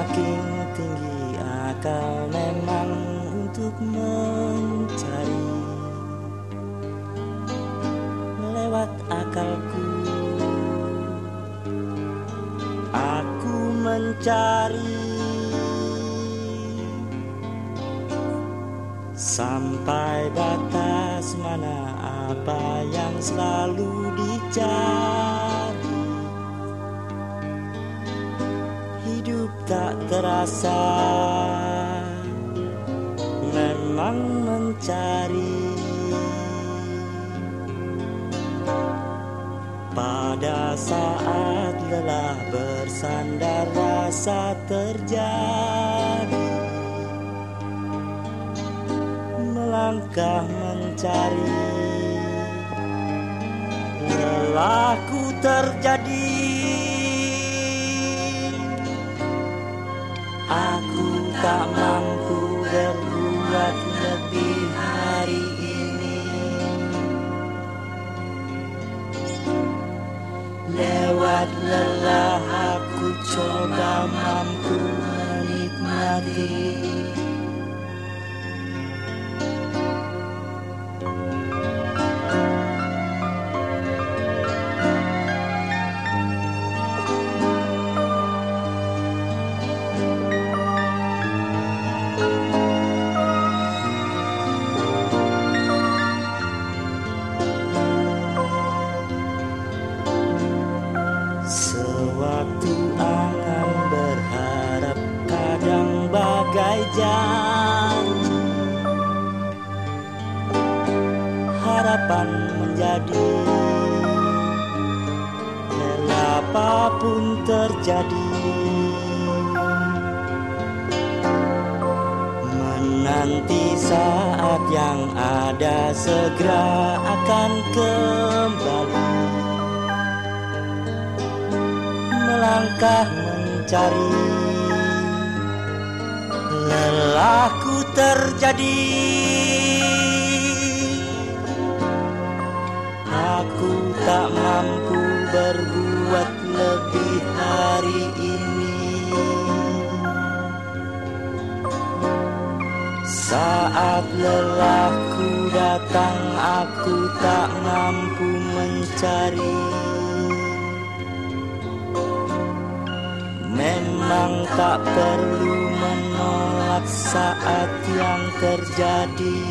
semakin tinggi akal memang untuk mencari. Lewat akalku. Aku mencari. Sampai batas mana apa yang selalu dicari tak terasa. Memang mencari pada saat lelah bersandar rasa terjadi. Melangkah mencari lelahku terjadi Aku tak mampu berbuat lebih hari ini. Lewat lelah aku coba mampu menikmati Sewaktu angan berharap kadang bagai janji Harapan menjadi apa pun terjadi. Menanti saat yang ada segera akan kembali melangkah mencari? Lelahku terjadi. Aku tak mampu berbuat lebih hari ini. Saat lelahku datang aku tak mampu mencari tak perlu menolak saat yang terjadi.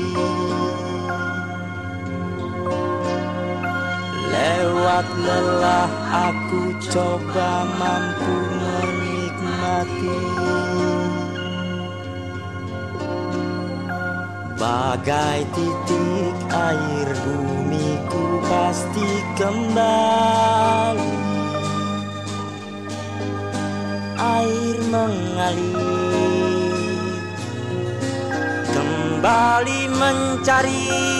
Lewat lelah aku coba mampu menikmati. Bagai titik air bumiku pasti kembali mengalir. Kembali mencari